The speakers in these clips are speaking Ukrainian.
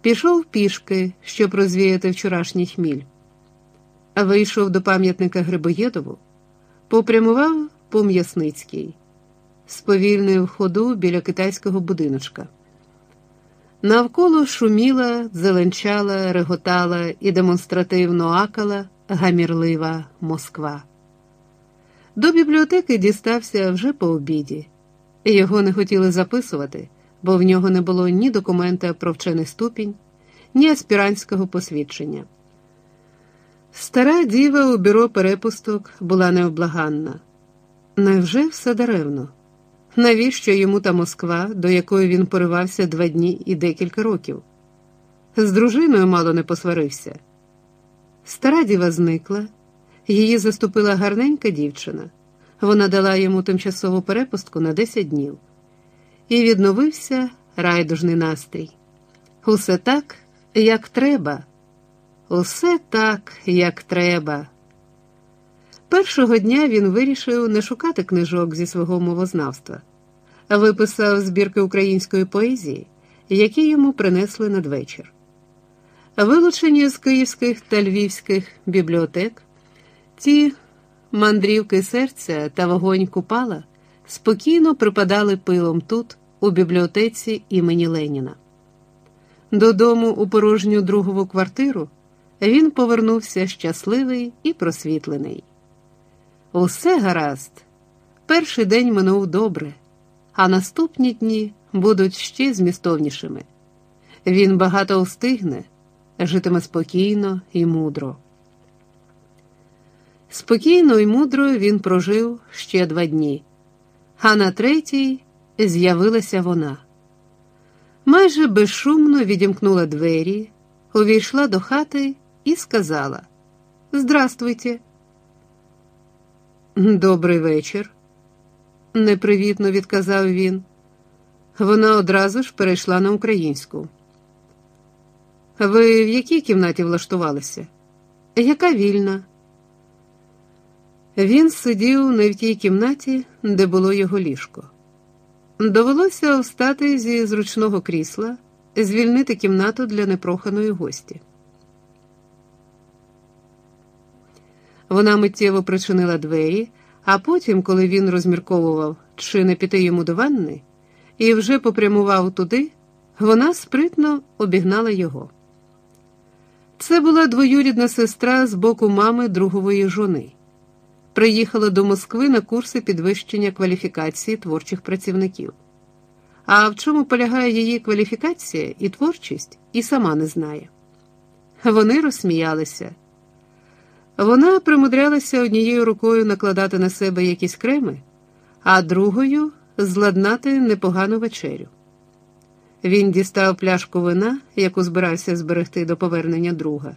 Пішов пішки, щоб розвіяти вчорашній хміль. А вийшов до пам'ятника Грибоєдову, попрямував по М'ясницькій, сповільнив ходу біля китайського будиночка. Навколо шуміла, зеленчала, реготала і демонстративно акала гамірлива Москва. До бібліотеки дістався вже по обіді. Його не хотіли записувати, бо в нього не було ні документа про вчений ступінь, ні аспірантського посвідчення. Стара діва у бюро перепусток була необлаганна. Невже все даремно? Навіщо йому та Москва, до якої він поривався два дні і декілька років? З дружиною мало не посварився. Стара діва зникла, її заступила гарненька дівчина. Вона дала йому тимчасову перепустку на 10 днів. І відновився райдужний настрій. Усе так, як треба, усе так, як треба. Першого дня він вирішив не шукати книжок зі свого мовознавства, виписав збірки української поезії, які йому принесли надвечір. Вилучені з київських та львівських бібліотек, ті мандрівки серця та вогонь купала спокійно припадали пилом тут, у бібліотеці імені Леніна. Додому у порожню другову квартиру він повернувся щасливий і просвітлений. Усе гаразд, перший день минув добре, а наступні дні будуть ще змістовнішими. Він багато встигне, житиме спокійно і мудро. Спокійно і мудро він прожив ще два дні, а на третій з'явилася вона. Майже безшумно відімкнула двері, увійшла до хати і сказала Здравствуйте. Добрий вечір, непривітно відказав він. Вона одразу ж перейшла на українську. Ви в якій кімнаті влаштувалися? Яка вільна? Він сидів не в тій кімнаті, де було його ліжко. Довелося встати зі зручного крісла, звільнити кімнату для непроханої гості. Вона миттєво причинила двері, а потім, коли він розмірковував, чи не піти йому до ванни, і вже попрямував туди, вона спритно обігнала його. Це була двоюрідна сестра з боку мами другової жони. Приїхала до Москви на курси підвищення кваліфікації творчих працівників. А в чому полягає її кваліфікація і творчість, і сама не знає. Вони розсміялися. Вона примудрялася однією рукою накладати на себе якісь креми, а другою зладнати непогану вечерю. Він дістав пляшку вина, яку збирався зберегти до повернення друга.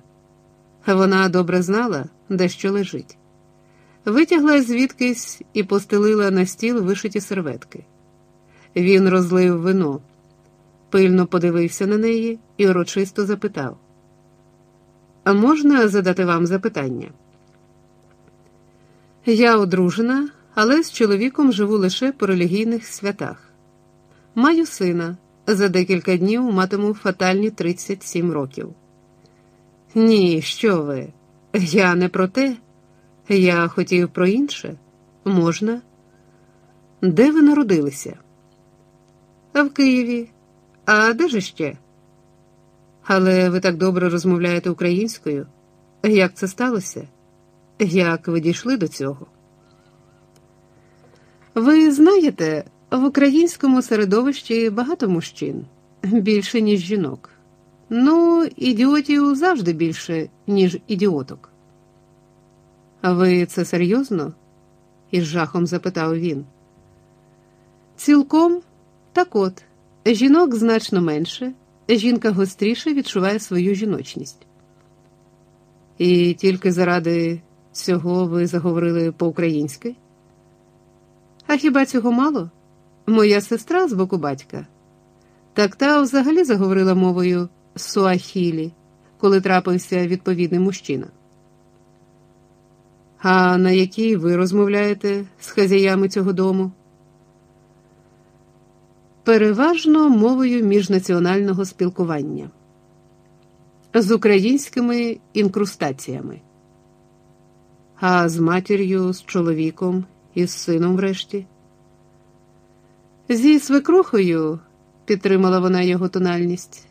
Вона добре знала, де що лежить. Витягла звідкись і постелила на стіл вишиті серветки. Він розлив вино, пильно подивився на неї і урочисто запитав: А можна задати вам запитання? Я одружена, але з чоловіком живу лише по релігійних святах. Маю сина. За декілька днів матиму фатальні 37 років. Ні, що ви? Я не про те. Я хотів про інше. Можна? Де ви народилися? В Києві. А де ж ще? Але ви так добре розмовляєте українською. Як це сталося? Як ви дійшли до цього? Ви знаєте, в українському середовищі багато мужчин, більше, ніж жінок. Ну, ідіотів завжди більше, ніж ідіоток. Ви це серйозно? із жахом запитав він. Цілком так от, жінок значно менше, жінка гостріше відчуває свою жіночність. І тільки заради цього ви заговорили по-українськи? А хіба цього мало? Моя сестра з боку батька. Так та взагалі заговорила мовою суахілі, коли трапився відповідний мужчина. А на якій ви розмовляєте з хазяями цього дому? Переважно мовою міжнаціонального спілкування. з українськими інкрустаціями. А з матір'ю, з чоловіком і з сином врешті. Зі свекрухою, підтримала вона його тональність.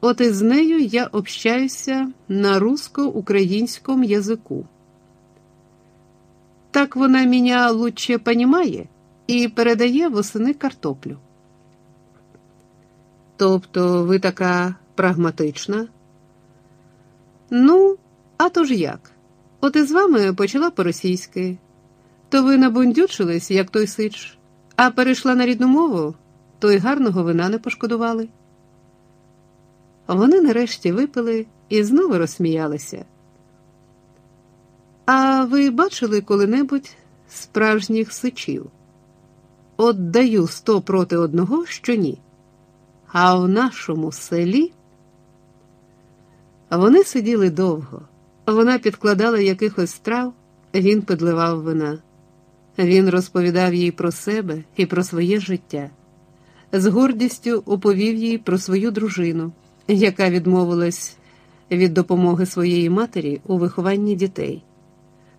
От із нею я общаюся на русско-українському язику. Так вона мене лучше понімає і передає восени картоплю. Тобто ви така прагматична? Ну, а то ж як? От із вами почала по-російськи, то ви набундючились, як той сич, а перейшла на рідну мову, то й гарного вина не пошкодували. Вони нарешті випили і знову розсміялися. А ви бачили коли-небудь справжніх сичів? От даю сто проти одного, що ні. А в нашому селі вони сиділи довго. Вона підкладала якихось страв, він підливав вина. Він розповідав їй про себе і про своє життя. З гордістю оповів їй про свою дружину, яка відмовилась від допомоги своєї матері у вихованні дітей.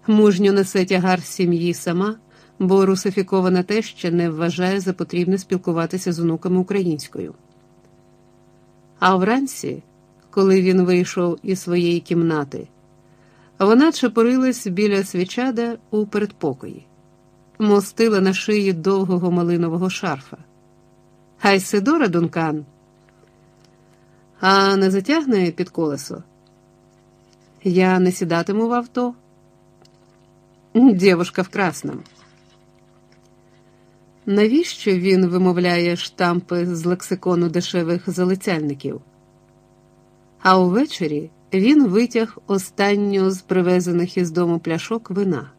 Мужньо несе тягар сім'ї сама, бо русифікована теща не вважає за потрібне спілкуватися з онуками українською. А вранці, коли він вийшов із своєї кімнати, вона чепорилась біля свічада у передпокої, мостила на шиї довгого малинового шарфа. Хай Сидора Дункан, а не затягне під колесо. Я не сідатиму в авто. Дівушка в красному. Навіщо він вимовляє штампи з лексикону дешевих залицяльників? А увечері він витяг останню з привезених із дому пляшок вина.